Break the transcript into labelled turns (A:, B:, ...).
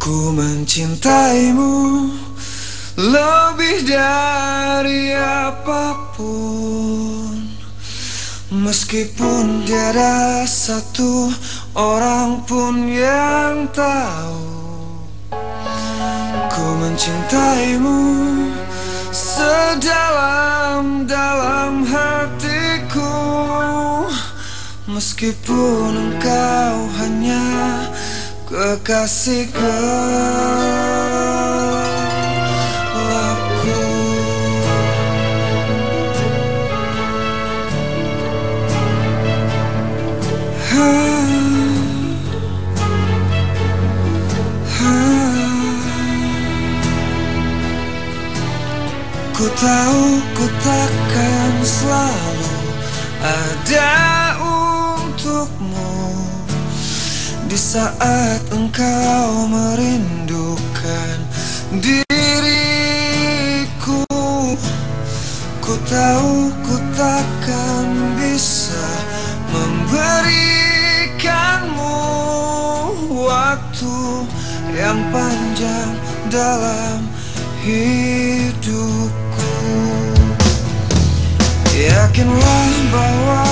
A: Ku mencintaimu lebih dari apa pun. Meskipun tiada satu orang pun yang tahu Ku mencintaimu sedalam-dalam hatiku. Meskipun engkau hanya kekasih gelapku Ku tahu ku takkan selalu ada untukmu Di saat engkau merindukan diriku Ku tahu ku takkan bisa memberikanmu waktu yang panjang dalam hidupku. Yakinlah bahwa